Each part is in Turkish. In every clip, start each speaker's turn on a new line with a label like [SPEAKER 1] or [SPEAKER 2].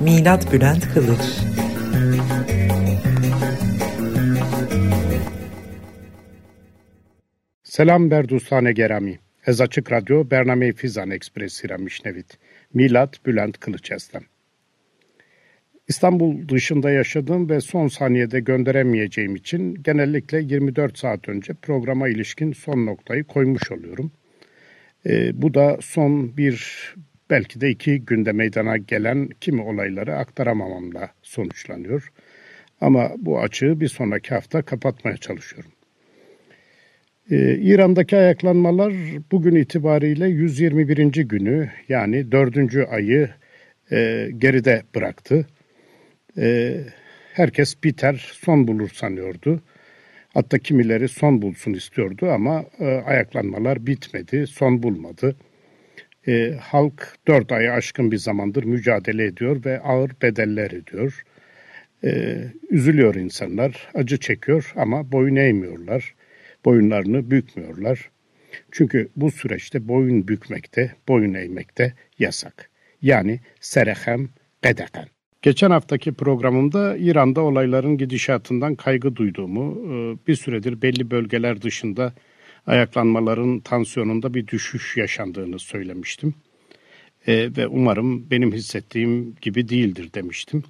[SPEAKER 1] Milat Bülent Kılıç
[SPEAKER 2] Selam berdustane gerami. Ez açık radyo Bername Fizan Ekspresi Ramişnevit. Milat Bülent Kılıç Eslem. İstanbul dışında yaşadığım ve son saniyede gönderemeyeceğim için genellikle 24 saat önce programa ilişkin son noktayı koymuş oluyorum. E, bu da son bir belki de iki günde meydana gelen kimi olayları aktaramamamla sonuçlanıyor. Ama bu açığı bir sonraki hafta kapatmaya çalışıyorum. Ee, İran'daki ayaklanmalar bugün itibariyle 121. günü yani 4. ayı e, geride bıraktı. E, herkes biter, son bulur sanıyordu. Hatta kimileri son bulsun istiyordu ama e, ayaklanmalar bitmedi, son bulmadı. E, halk dört ayı aşkın bir zamandır mücadele ediyor ve ağır bedeller ediyor. E, üzülüyor insanlar, acı çekiyor ama boyun eğmiyorlar, boyunlarını bükmüyorlar. Çünkü bu süreçte boyun bükmekte, boyun eğmekte yasak. Yani serehem gedeken. Geçen haftaki programımda İran'da olayların gidişatından kaygı duyduğumu, e, bir süredir belli bölgeler dışında ayaklanmaların tansiyonunda bir düşüş yaşandığını söylemiştim. E, ve umarım benim hissettiğim gibi değildir demiştim.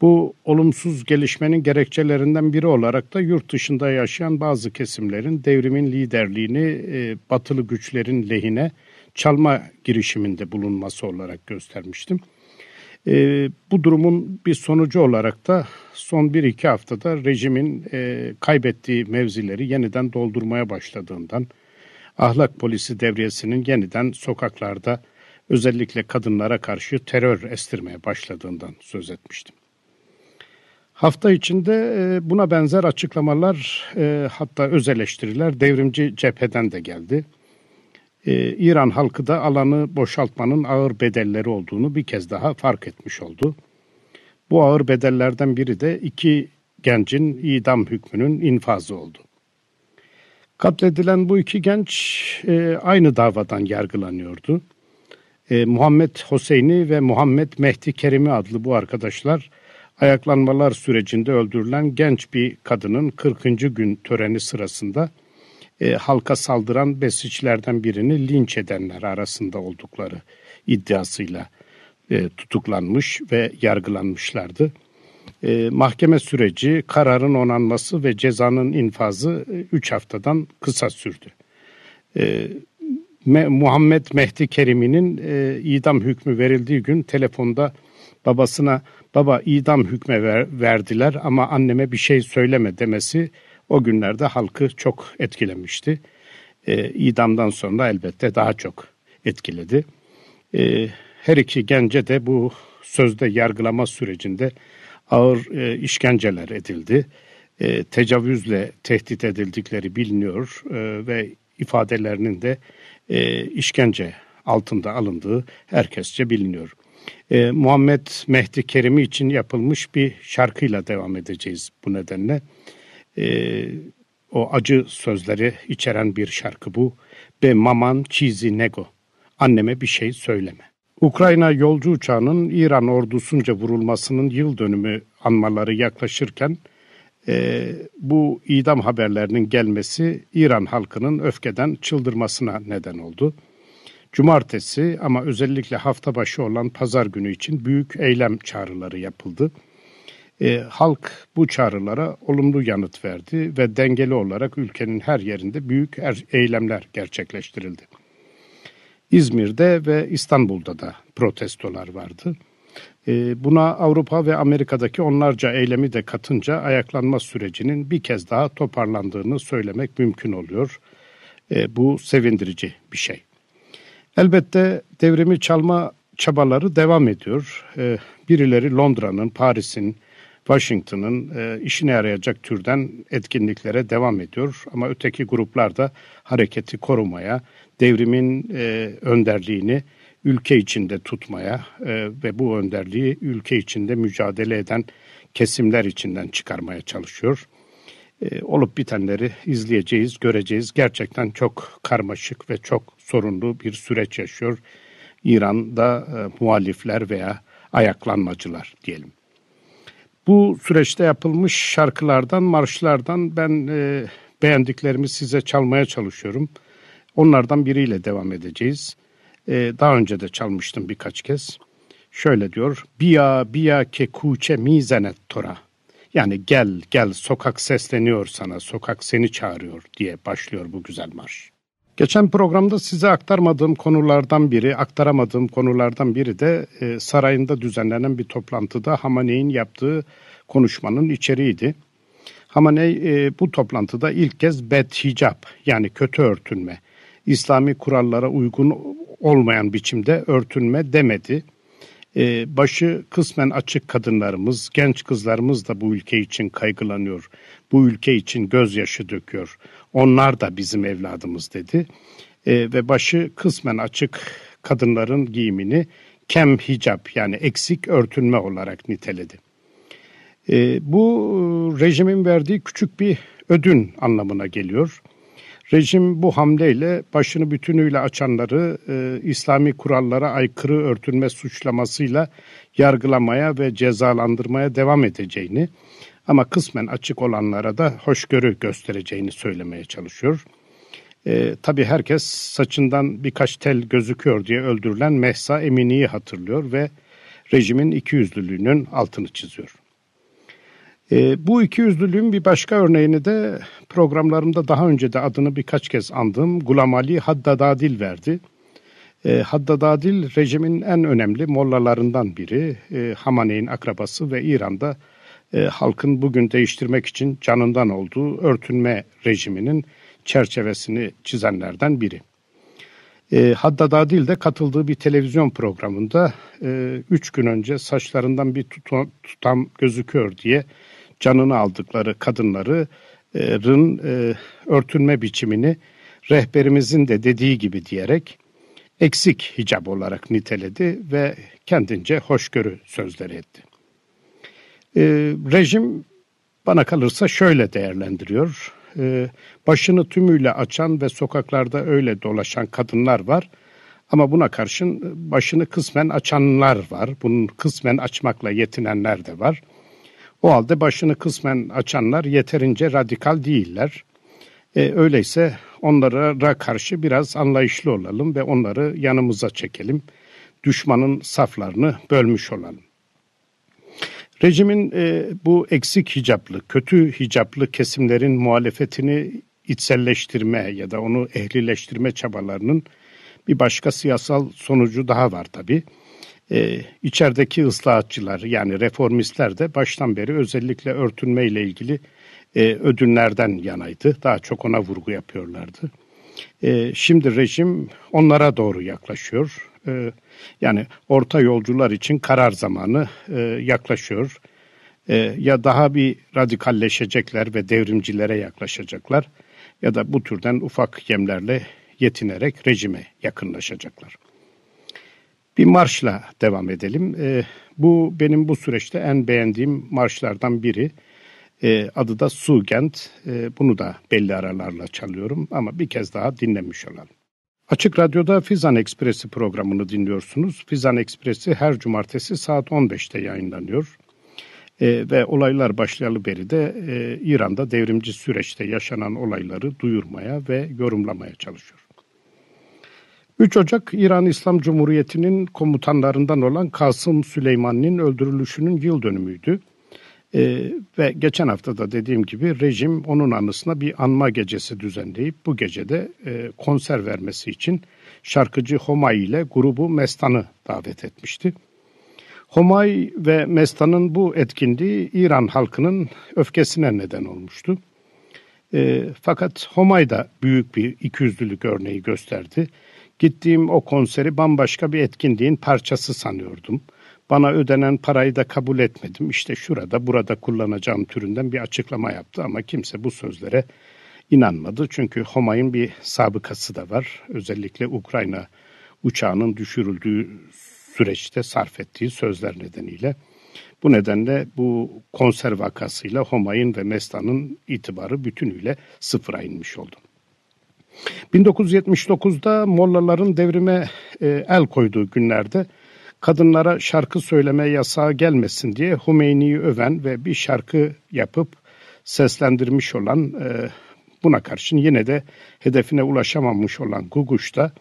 [SPEAKER 2] Bu olumsuz gelişmenin gerekçelerinden biri olarak da yurt dışında yaşayan bazı kesimlerin devrimin liderliğini e, batılı güçlerin lehine çalma girişiminde bulunması olarak göstermiştim. E, bu durumun bir sonucu olarak da son bir iki haftada rejimin e, kaybettiği mevzileri yeniden doldurmaya başladığından, ahlak polisi devriyesinin yeniden sokaklarda özellikle kadınlara karşı terör estirmeye başladığından söz etmiştim. Hafta içinde e, buna benzer açıklamalar e, hatta öz eleştiriler devrimci cepheden de geldi e, İran halkı da alanı boşaltmanın ağır bedelleri olduğunu bir kez daha fark etmiş oldu. Bu ağır bedellerden biri de iki gencin idam hükmünün infazı oldu. Katledilen bu iki genç e, aynı davadan yargılanıyordu. E, Muhammed Hoseyni ve Muhammed Mehdi Kerimi adlı bu arkadaşlar ayaklanmalar sürecinde öldürülen genç bir kadının 40. gün töreni sırasında e, halka saldıran besicilerden birini linç edenler arasında oldukları iddiasıyla e, tutuklanmış ve yargılanmışlardı. E, mahkeme süreci, kararın onanması ve cezanın infazı 3 e, haftadan kısa sürdü. E, Me, Muhammed Mehdi Kerimi'nin e, idam hükmü verildiği gün telefonda babasına baba idam hükme ver, verdiler ama anneme bir şey söyleme demesi o günlerde halkı çok etkilemişti. E, idamdan sonra elbette daha çok etkiledi. E, her iki gence de bu sözde yargılama sürecinde ağır e, işkenceler edildi. E, tecavüzle tehdit edildikleri biliniyor e, ve ifadelerinin de e, işkence altında alındığı herkesçe biliniyor. E, Muhammed Mehdi Kerimi için yapılmış bir şarkıyla devam edeceğiz bu nedenle e, o acı sözleri içeren bir şarkı bu. Be maman çizi nego. Anneme bir şey söyleme. Ukrayna yolcu uçağının İran ordusunca vurulmasının yıl dönümü anmaları yaklaşırken e, bu idam haberlerinin gelmesi İran halkının öfkeden çıldırmasına neden oldu. Cumartesi ama özellikle hafta başı olan pazar günü için büyük eylem çağrıları yapıldı. E, halk bu çağrılara olumlu yanıt verdi ve dengeli olarak ülkenin her yerinde büyük er, eylemler gerçekleştirildi. İzmir'de ve İstanbul'da da protestolar vardı. E, buna Avrupa ve Amerika'daki onlarca eylemi de katınca ayaklanma sürecinin bir kez daha toparlandığını söylemek mümkün oluyor. E, bu sevindirici bir şey. Elbette devrimi çalma çabaları devam ediyor. E, birileri Londra'nın, Paris'in, Washington'ın e, işine yarayacak türden etkinliklere devam ediyor. Ama öteki gruplar da hareketi korumaya, devrimin e, önderliğini ülke içinde tutmaya e, ve bu önderliği ülke içinde mücadele eden kesimler içinden çıkarmaya çalışıyor. E, olup bitenleri izleyeceğiz, göreceğiz. Gerçekten çok karmaşık ve çok sorunlu bir süreç yaşıyor. İran'da e, muhalifler veya ayaklanmacılar diyelim. Bu süreçte yapılmış şarkılardan, marşlardan ben e, beğendiklerimi size çalmaya çalışıyorum. Onlardan biriyle devam edeceğiz. E, daha önce de çalmıştım birkaç kez. Şöyle diyor. Bia bia ke kuçe mizenet tora. Yani gel gel sokak sesleniyor sana, sokak seni çağırıyor diye başlıyor bu güzel marş. Geçen programda size aktarmadığım konulardan biri, aktaramadığım konulardan biri de e, sarayında düzenlenen bir toplantıda Hamaney'in yaptığı konuşmanın içeriğiydi. Hamaney e, bu toplantıda ilk kez bet hicap yani kötü örtünme, İslami kurallara uygun olmayan biçimde örtünme demedi. E, başı kısmen açık kadınlarımız, genç kızlarımız da bu ülke için kaygılanıyor. Bu ülke için gözyaşı döküyor. Onlar da bizim evladımız dedi. E, ve başı kısmen açık kadınların giyimini kem hicap yani eksik örtünme olarak niteledi. E, bu rejimin verdiği küçük bir ödün anlamına geliyor. Rejim bu hamleyle başını bütünüyle açanları e, İslami kurallara aykırı örtünme suçlamasıyla yargılamaya ve cezalandırmaya devam edeceğini ama kısmen açık olanlara da hoşgörü göstereceğini söylemeye çalışıyor. E, tabii herkes saçından birkaç tel gözüküyor diye öldürülen Mehsa Emini'yi hatırlıyor ve rejimin ikiyüzlülüğünün altını çiziyor. E, bu ikiyüzlülüğün bir başka örneğini de programlarımda daha önce de adını birkaç kez andığım Gulam Ali Haddadadil verdi. E, Haddadadil rejimin en önemli mollalarından biri, e, Hamaney'in akrabası ve İran'da e, halkın bugün değiştirmek için canından olduğu örtünme rejiminin çerçevesini çizenlerden biri. E, Haddadadil de katıldığı bir televizyon programında e, üç gün önce saçlarından bir tutam, tutam gözüküyor diye canını aldıkları kadınların e, örtünme biçimini rehberimizin de dediği gibi diyerek eksik hicap olarak niteledi ve kendince hoşgörü sözleri etti. E, rejim bana kalırsa şöyle değerlendiriyor. E, başını tümüyle açan ve sokaklarda öyle dolaşan kadınlar var. Ama buna karşın başını kısmen açanlar var. Bunun kısmen açmakla yetinenler de var. O halde başını kısmen açanlar yeterince radikal değiller. E, öyleyse onlara karşı biraz anlayışlı olalım ve onları yanımıza çekelim. Düşmanın saflarını bölmüş olalım. Rejimin e, bu eksik hicaplı, kötü hicaplı kesimlerin muhalefetini içselleştirme ya da onu ehlileştirme çabalarının bir başka siyasal sonucu daha var tabii e, içerideki ıslahatçılar yani reformistler de baştan beri özellikle örtünme ile ilgili e, ödünlerden yanaydı. Daha çok ona vurgu yapıyorlardı. E, şimdi rejim onlara doğru yaklaşıyor. E, yani orta yolcular için karar zamanı e, yaklaşıyor. E, ya daha bir radikalleşecekler ve devrimcilere yaklaşacaklar ya da bu türden ufak yemlerle yetinerek rejime yakınlaşacaklar. Bir marşla devam edelim. E, bu benim bu süreçte en beğendiğim marşlardan biri. E, adı da Sugent. E, bunu da belli aralarla çalıyorum ama bir kez daha dinlemiş olalım. Açık Radyo'da Fizan Ekspresi programını dinliyorsunuz. Fizan Ekspresi her cumartesi saat 15'te yayınlanıyor. E, ve olaylar başlayalı beri de e, İran'da devrimci süreçte yaşanan olayları duyurmaya ve yorumlamaya çalışıyor. 3 Ocak İran İslam Cumhuriyeti'nin komutanlarından olan Kasım Süleyman'ın öldürülüşünün yıl dönümüydü. Ee, ve geçen hafta da dediğim gibi rejim onun anısına bir anma gecesi düzenleyip bu gecede e, konser vermesi için şarkıcı Homay ile grubu Mestan'ı davet etmişti. Homay ve Mestan'ın bu etkinliği İran halkının öfkesine neden olmuştu. E, fakat Homay da büyük bir ikiyüzlülük örneği gösterdi Gittiğim o konseri bambaşka bir etkinliğin parçası sanıyordum. Bana ödenen parayı da kabul etmedim. İşte şurada burada kullanacağım türünden bir açıklama yaptı ama kimse bu sözlere inanmadı. Çünkü Homay'ın bir sabıkası da var. Özellikle Ukrayna uçağının düşürüldüğü süreçte sarf ettiği sözler nedeniyle. Bu nedenle bu konser vakasıyla Homay'ın ve Mesta'nın itibarı bütünüyle sıfıra inmiş oldu. 1979'da Mollaların devrime e, el koyduğu günlerde kadınlara şarkı söyleme yasağı gelmesin diye Hümeyni'yi öven ve bir şarkı yapıp seslendirmiş olan e, buna karşın yine de hedefine ulaşamamış olan Guguş da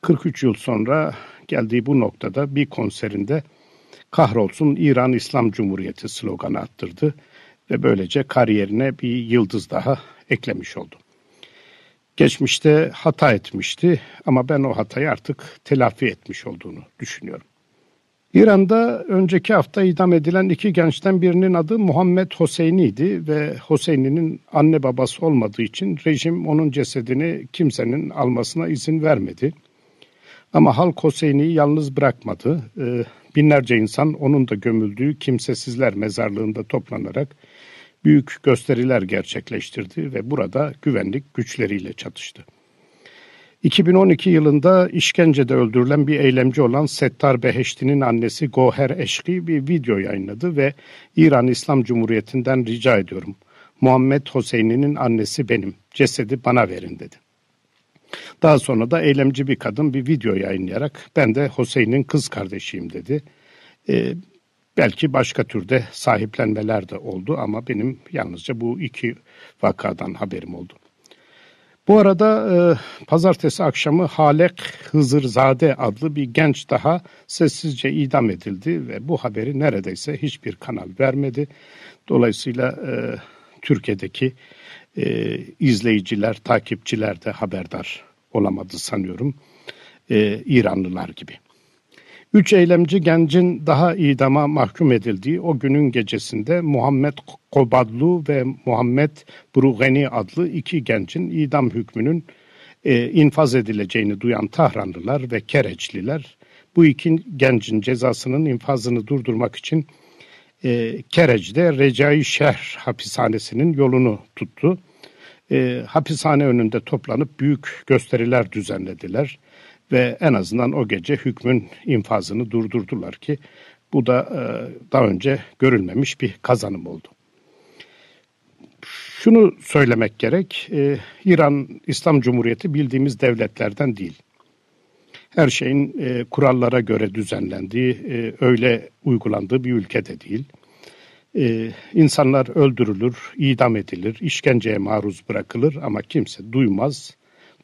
[SPEAKER 2] 43 yıl sonra geldiği bu noktada bir konserinde kahrolsun İran İslam Cumhuriyeti sloganı attırdı ve böylece kariyerine bir yıldız daha eklemiş oldu. Geçmişte hata etmişti ama ben o hatayı artık telafi etmiş olduğunu düşünüyorum. İran'da önceki hafta idam edilen iki gençten birinin adı Muhammed Hoseyni'ydi ve Hoseyni'nin anne babası olmadığı için rejim onun cesedini kimsenin almasına izin vermedi. Ama halk Hoseyni'yi yalnız bırakmadı. Ee, binlerce insan onun da gömüldüğü kimsesizler mezarlığında toplanarak büyük gösteriler gerçekleştirdi ve burada güvenlik güçleriyle çatıştı. 2012 yılında işkencede öldürülen bir eylemci olan Settar Beheşti'nin annesi Goher Eşki bir video yayınladı ve İran İslam Cumhuriyeti'nden rica ediyorum. Muhammed Hoseyni'nin annesi benim, cesedi bana verin dedi. Daha sonra da eylemci bir kadın bir video yayınlayarak ben de Hoseyin'in kız kardeşiyim dedi. Ee, belki başka türde sahiplenmeler de oldu ama benim yalnızca bu iki vakadan haberim oldu. Bu arada e, pazartesi akşamı Halek Hızırzade adlı bir genç daha sessizce idam edildi ve bu haberi neredeyse hiçbir kanal vermedi. Dolayısıyla e, Türkiye'deki e, izleyiciler, takipçiler de haberdar olamadı sanıyorum e, İranlılar gibi. Üç eylemci gencin daha idama mahkum edildiği o günün gecesinde Muhammed Kobadlu ve Muhammed Brugheni adlı iki gencin idam hükmünün e, infaz edileceğini duyan Tahranlılar ve Kereçliler bu iki gencin cezasının infazını durdurmak için e, Kerec'de Recai Şehr hapishanesinin yolunu tuttu. E, hapishane önünde toplanıp büyük gösteriler düzenlediler ve en azından o gece hükmün infazını durdurdular ki bu da e, daha önce görülmemiş bir kazanım oldu. Şunu söylemek gerek, e, İran İslam Cumhuriyeti bildiğimiz devletlerden değil. Her şeyin e, kurallara göre düzenlendiği, öyle uygulandığı bir ülkede değil. E, insanlar öldürülür, idam edilir, işkenceye maruz bırakılır ama kimse duymaz,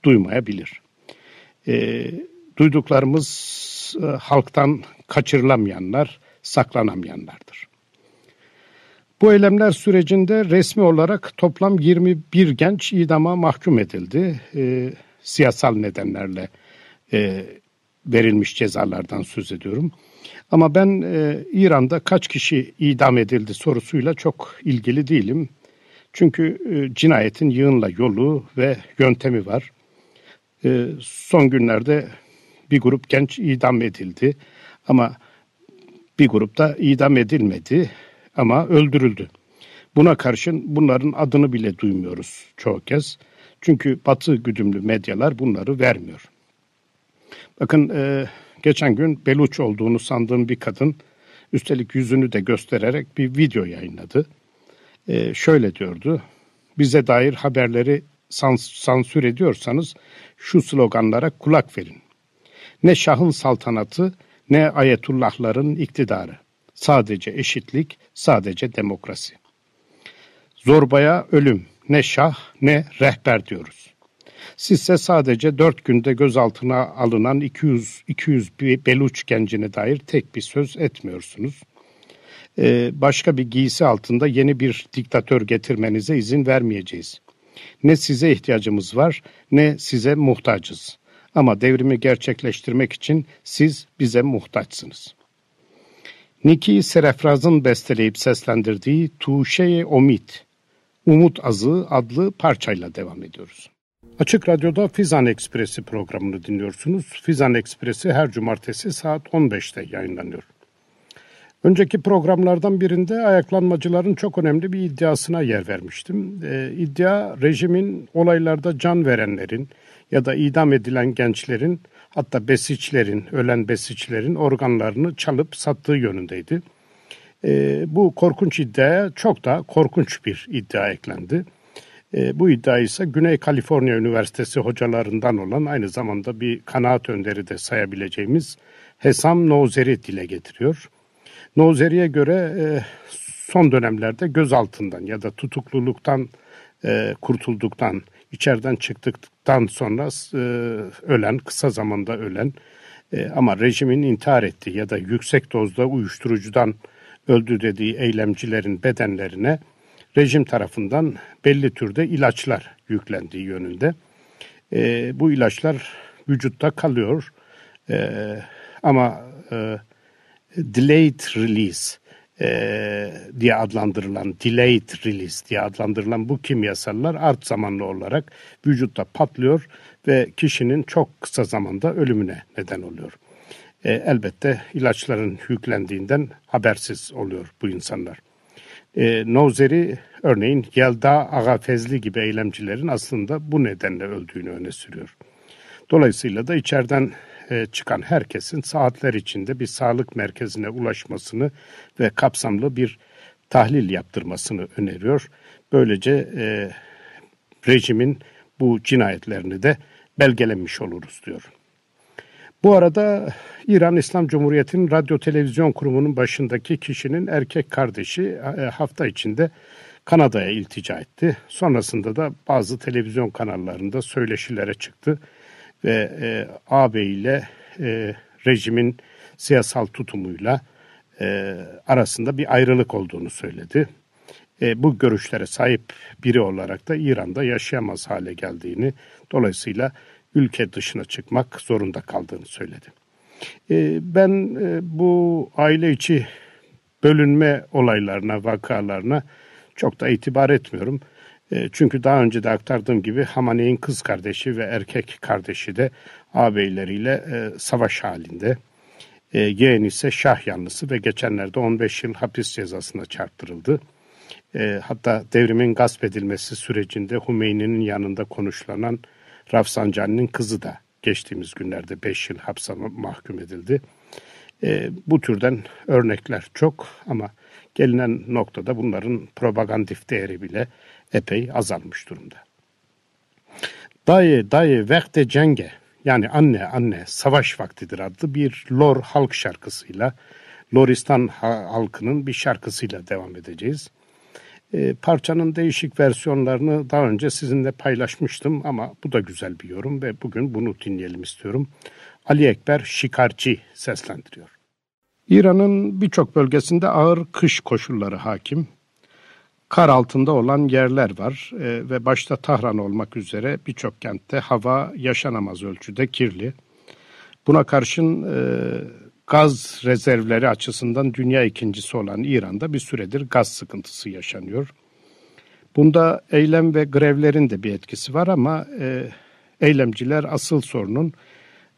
[SPEAKER 2] duymayabilir e, duyduklarımız e, halktan kaçırılamayanlar, saklanamayanlardır. Bu eylemler sürecinde resmi olarak toplam 21 genç idama mahkum edildi. E, siyasal nedenlerle e, verilmiş cezalardan söz ediyorum. Ama ben e, İran'da kaç kişi idam edildi sorusuyla çok ilgili değilim. Çünkü e, cinayetin yığınla yolu ve yöntemi var. Ee, son günlerde bir grup genç idam edildi ama bir grup da idam edilmedi ama öldürüldü. Buna karşın bunların adını bile duymuyoruz çoğu kez. Çünkü batı güdümlü medyalar bunları vermiyor. Bakın e, geçen gün Beluç olduğunu sandığım bir kadın üstelik yüzünü de göstererek bir video yayınladı. E, şöyle diyordu. Bize dair haberleri sans sansür ediyorsanız şu sloganlara kulak verin. Ne şahın saltanatı ne ayetullahların iktidarı. Sadece eşitlik, sadece demokrasi. Zorbaya ölüm, ne şah ne rehber diyoruz. Sizse sadece dört günde gözaltına alınan 200, 200 bir Beluç gencine dair tek bir söz etmiyorsunuz. Ee, başka bir giysi altında yeni bir diktatör getirmenize izin vermeyeceğiz. Ne size ihtiyacımız var ne size muhtacız. Ama devrimi gerçekleştirmek için siz bize muhtaçsınız. Niki Serefraz'ın besteleyip seslendirdiği Tuşe-i Omid, Umut Azı adlı parçayla devam ediyoruz. Açık Radyo'da Fizan Ekspresi programını dinliyorsunuz. Fizan Ekspresi her cumartesi saat 15'te yayınlanıyor. Önceki programlardan birinde ayaklanmacıların çok önemli bir iddiasına yer vermiştim. Ee, iddia rejimin olaylarda can verenlerin ya da idam edilen gençlerin hatta besiçlerin, ölen besiçlerin organlarını çalıp sattığı yönündeydi. Ee, bu korkunç iddiaya çok da korkunç bir iddia eklendi. E, bu iddia ise Güney Kaliforniya Üniversitesi hocalarından olan aynı zamanda bir kanaat önderi de sayabileceğimiz Hesam Nozeri dile getiriyor. Nozeri'ye göre e, son dönemlerde gözaltından ya da tutukluluktan e, kurtulduktan, içeriden çıktıktan sonra e, ölen, kısa zamanda ölen ama rejimin intihar ettiği ya da yüksek dozda uyuşturucudan öldü dediği eylemcilerin bedenlerine rejim tarafından belli türde ilaçlar yüklendiği yönünde. Bu ilaçlar vücutta kalıyor ama e, delayed release e, diye adlandırılan delayed release diye adlandırılan bu kimyasallar art zamanlı olarak vücutta patlıyor ve kişinin çok kısa zamanda ölümüne neden oluyor. E, elbette ilaçların yüklendiğinden habersiz oluyor bu insanlar. E, Nozeri örneğin Yelda Agafezli gibi eylemcilerin aslında bu nedenle öldüğünü öne sürüyor. Dolayısıyla da içeriden e, çıkan herkesin saatler içinde bir sağlık merkezine ulaşmasını ve kapsamlı bir tahlil yaptırmasını öneriyor. Böylece e, rejimin bu cinayetlerini de belgelemiş oluruz diyor. Bu arada İran İslam Cumhuriyeti'nin radyo televizyon kurumunun başındaki kişinin erkek kardeşi e, hafta içinde Kanada'ya iltica etti. Sonrasında da bazı televizyon kanallarında söyleşilere çıktı ve e, ağabey ile e, rejimin siyasal tutumuyla e, arasında bir ayrılık olduğunu söyledi. E, bu görüşlere sahip biri olarak da İran'da yaşayamaz hale geldiğini, dolayısıyla ülke dışına çıkmak zorunda kaldığını söyledi. E, ben e, bu aile içi bölünme olaylarına, vakalarına çok da itibar etmiyorum. E, çünkü daha önce de aktardığım gibi Hamaney'in kız kardeşi ve erkek kardeşi de ağabeyleriyle e, savaş halinde. E, yeğen ise şah yanlısı ve geçenlerde 15 yıl hapis cezasına çarptırıldı. Hatta devrimin gasp edilmesi sürecinde Hümeyni'nin yanında konuşlanan Rafsanjani'nin kızı da geçtiğimiz günlerde 5 yıl hapse mahkum edildi. Bu türden örnekler çok ama gelinen noktada bunların propagandif değeri bile epey azalmış durumda. Dayı dayı vekte cenge yani anne anne savaş vaktidir adlı bir Lor halk şarkısıyla Loristan halkının bir şarkısıyla devam edeceğiz. E, parçanın değişik versiyonlarını daha önce sizinle paylaşmıştım ama bu da güzel bir yorum ve bugün bunu dinleyelim istiyorum. Ali Ekber Şikarcı seslendiriyor. İran'ın birçok bölgesinde ağır kış koşulları hakim. Kar altında olan yerler var e, ve başta Tahran olmak üzere birçok kentte hava yaşanamaz ölçüde kirli. Buna karşın e, gaz rezervleri açısından dünya ikincisi olan İran'da bir süredir gaz sıkıntısı yaşanıyor. Bunda eylem ve grevlerin de bir etkisi var ama e, eylemciler asıl sorunun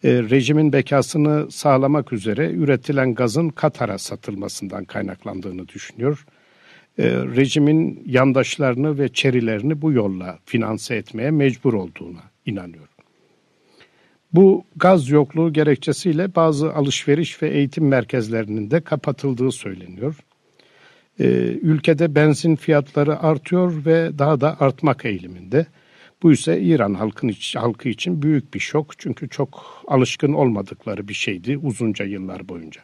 [SPEAKER 2] e, rejimin bekasını sağlamak üzere üretilen gazın Katar'a satılmasından kaynaklandığını düşünüyor. E, rejimin yandaşlarını ve çerilerini bu yolla finanse etmeye mecbur olduğuna inanıyor. Bu gaz yokluğu gerekçesiyle bazı alışveriş ve eğitim merkezlerinin de kapatıldığı söyleniyor. Ee, ülkede benzin fiyatları artıyor ve daha da artmak eğiliminde. Bu ise İran halkın halkı için büyük bir şok çünkü çok alışkın olmadıkları bir şeydi uzunca yıllar boyunca.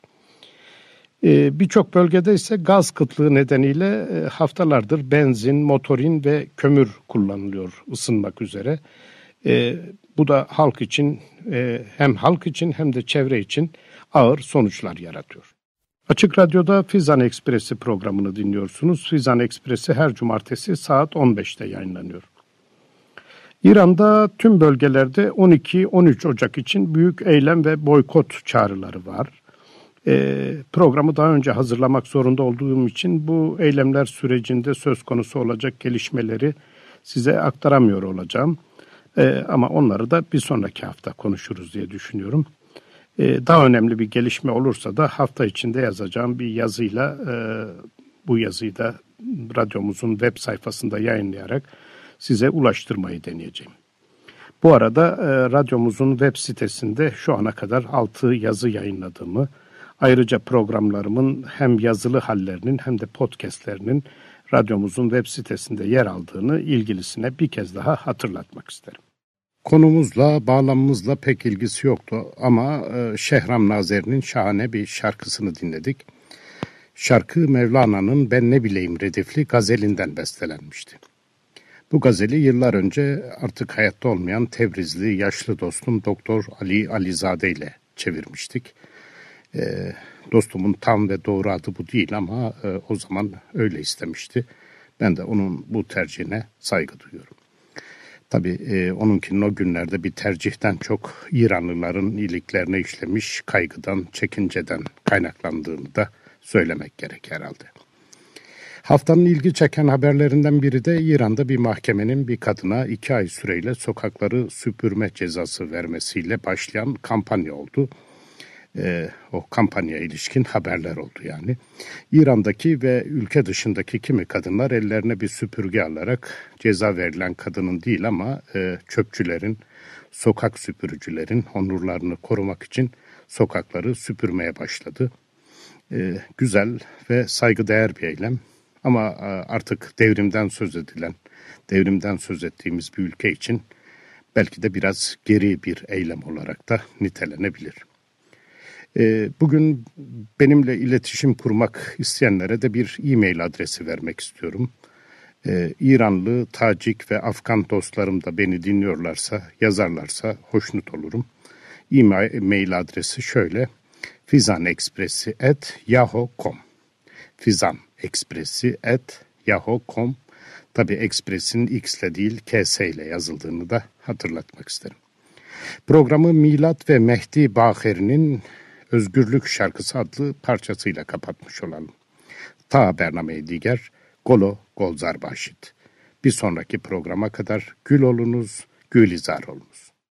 [SPEAKER 2] Ee, Birçok bölgede ise gaz kıtlığı nedeniyle e, haftalardır benzin, motorin ve kömür kullanılıyor ısınmak üzere. Ee, bu da halk için e, hem halk için hem de çevre için ağır sonuçlar yaratıyor. Açık Radyo'da Fizan Ekspresi programını dinliyorsunuz. Fizan Ekspresi her cumartesi saat 15'te yayınlanıyor. İran'da tüm bölgelerde 12-13 Ocak için büyük eylem ve boykot çağrıları var. E, programı daha önce hazırlamak zorunda olduğum için bu eylemler sürecinde söz konusu olacak gelişmeleri size aktaramıyor olacağım. E, ama onları da bir sonraki hafta konuşuruz diye düşünüyorum. E, daha önemli bir gelişme olursa da hafta içinde yazacağım bir yazıyla e, bu yazıyı da radyomuzun web sayfasında yayınlayarak size ulaştırmayı deneyeceğim. Bu arada e, radyomuzun web sitesinde şu ana kadar 6 yazı yayınladığımı, ayrıca programlarımın hem yazılı hallerinin hem de podcastlerinin radyomuzun web sitesinde yer aldığını ilgilisine bir kez daha hatırlatmak isterim. Konumuzla, bağlamımızla pek ilgisi yoktu ama e, Şehram Nazer'in şahane bir şarkısını dinledik. Şarkı Mevlana'nın Ben Ne Bileyim redifli gazelinden bestelenmişti. Bu gazeli yıllar önce artık hayatta olmayan Tebrizli yaşlı dostum Doktor Ali Alizade ile çevirmiştik. E, dostumun tam ve doğru adı bu değil ama e, o zaman öyle istemişti. Ben de onun bu tercihine saygı duyuyorum. Tabii e, onunkinin o günlerde bir tercihten çok İranlıların iyiliklerine işlemiş kaygıdan, çekinceden kaynaklandığını da söylemek gerek herhalde. Haftanın ilgi çeken haberlerinden biri de İran'da bir mahkemenin bir kadına iki ay süreyle sokakları süpürme cezası vermesiyle başlayan kampanya oldu. Ee, o kampanya ilişkin haberler oldu yani. İran'daki ve ülke dışındaki kimi kadınlar ellerine bir süpürge alarak ceza verilen kadının değil ama e, çöpçülerin, sokak süpürücülerin onurlarını korumak için sokakları süpürmeye başladı. Ee, güzel ve saygıdeğer bir eylem. Ama e, artık devrimden söz edilen, devrimden söz ettiğimiz bir ülke için belki de biraz geri bir eylem olarak da nitelenebilir. E, bugün benimle iletişim kurmak isteyenlere de bir e-mail adresi vermek istiyorum. E, İranlı, Tacik ve Afgan dostlarım da beni dinliyorlarsa, yazarlarsa hoşnut olurum. E-mail adresi şöyle fizanekspresi.yahoo.com Fizan Ekspresi at yahoo.com Tabi Ekspres'in X ile değil KS ile yazıldığını da hatırlatmak isterim. Programı Milat ve Mehdi Baheri'nin Özgürlük Şarkısı adlı parçasıyla kapatmış olalım. Ta Bername Diger, Golo Golzar Başit. Bir sonraki programa kadar gül olunuz, gülizar olunuz.